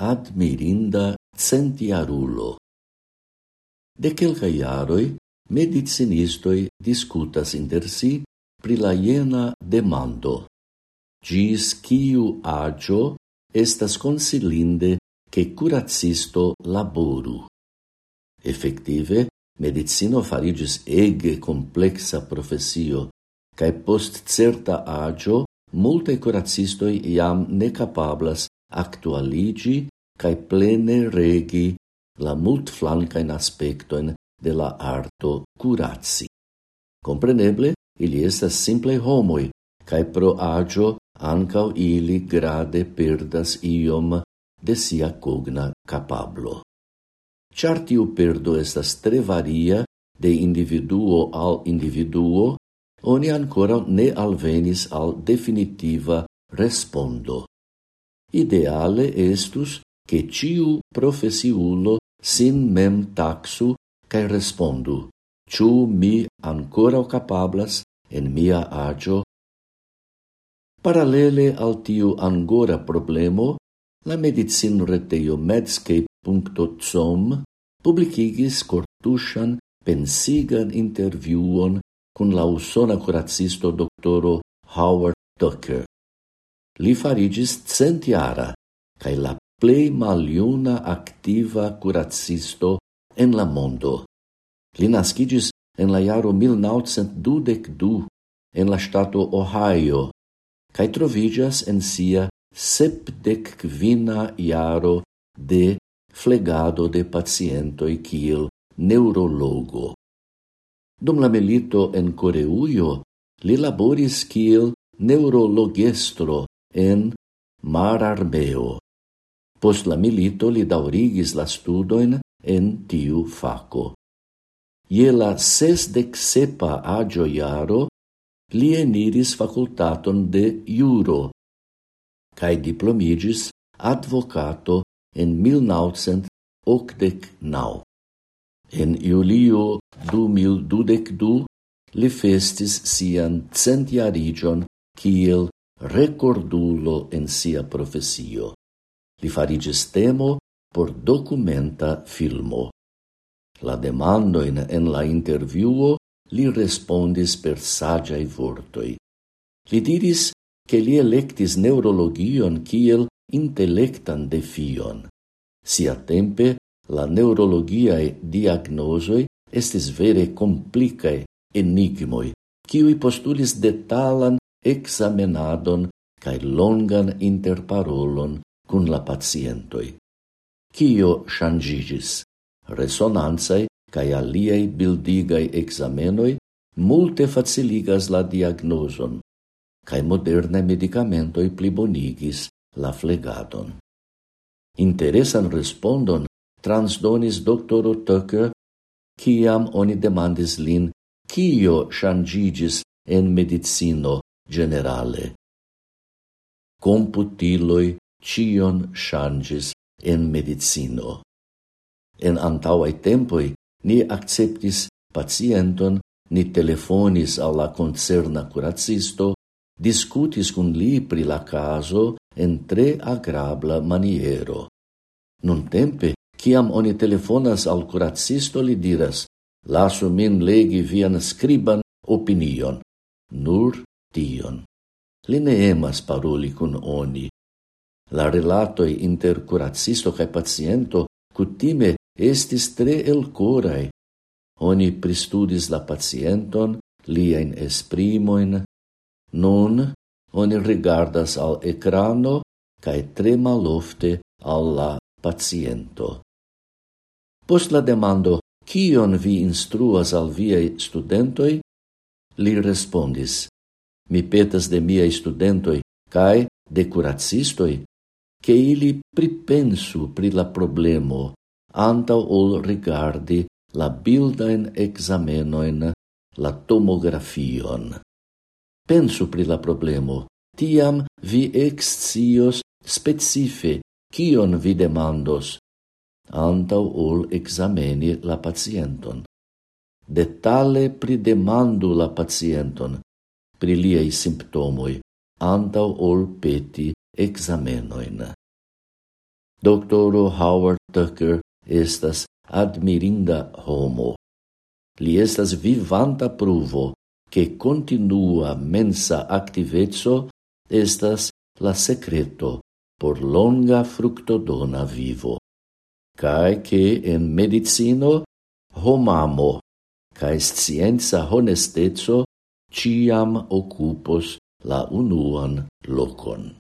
admirinda centiarulo. De quelca iaroi, medicinistoi discutas inter si pri la iena demando. Gis ciu agio estas consilinde che curacisto laboru. Effective, medicino farigis ege complexa professio, cae post certa agio, multe curacistoi iam ne capablas actualigi cae plene regi la mult multflancain aspectoen de la arto curaci. Compreneble, ili estas simple homoi, cae pro agio ancau ili grade perdas iom de sia cogna capablo. Char tiu perdo estas tre varia de individuo al individuo, oni ancora ne alvenis al definitiva respondo. Ideale estus che ciu profesiulo sin mem taxu cae respondu, ciu mi ancora capablas en mia agio? Paralele al tiu angora problemo, la medicin reteio medscape.com publicigis cortusan pensigan interviuon cun la usona curacisto doctoro Howard Tucker. Li farigis centiara, cae la plei maliuna activa curacisto en la mondo. Li nascidis en la jaro 1922 en la stato Ohio, cae trovigas en sia septec quina iaro de flegado de pacientoi kiel neurologo. Dum la milito en Coreuio, li laboris kiel neurologestro en Mar Armeo. Post la milito li daurigis la studoin en tiu faco. Ie la sesdec sepa agio iaro li eniris fakultaton de juro cae diplomigis advocato en 1989. En iulio 2022 li festis sian centiarigion kiel rekordulo en sia profesio. Li farigis temo por documenta filmo. La demandoin en la interviuo li respondis per sagiai vortoi. Li diris che li electis neurologion kiel intellectan defion. Sia tempe, la neurologiae diagnosoi estis vere complicae enigmoi, kiui postulis detalan examenadon cae longan interparolon cun la pacientoi. Cio shangigis? Resonanzae cae aliei bildigai examenoi multe faciligas la diagnoson, cae moderne medicamentoi plibonigis la flegadon. Interesan respondon transdonis doctoro Tucker ciam oni demandis lin cio shangigis en medicino generale. Computiloi cion changis en medicino. En antauai tempoi ni acceptis pacienton, ni telefonis alla concerna curacisto, discutis cun li pri la caso en tre agrabla maniero. Nun tempe, ciam oni telefonas al curacisto, li diras, lasu min legi vian scriban opinion, nur tion. Li ne emas paroli cun oni, La relatoi inter curacisto cae paciento cutime estis tre el corai. Oni pristudis la pacienton, liain esprimoin. Nun oni rigardas al ecrano cae tre malofte al la paciento. Post la demando, kion vi instruas al viei studentoi? Li respondis, mi petas de miei studentoi cae de curacistoi che ili pripensu pri la problemo antau ol rigardi la bildain examenoin, la tomografion. Pensu pri la problemo, tiam vi excios specife kion vi demandos, antau ol exameni la pacienton. Detale pri demandu la pacienton, pri liei simptomoi, antau ol peti examenoin. Doctoro Howard Tucker estas admirinda homo. Li estas vivanta pruvo che continua mensa activezzo estas la secreto por longa fructodona vivo. Cae che en medicino homamo cae scienza honestezzo ciam occupos la unuan locon.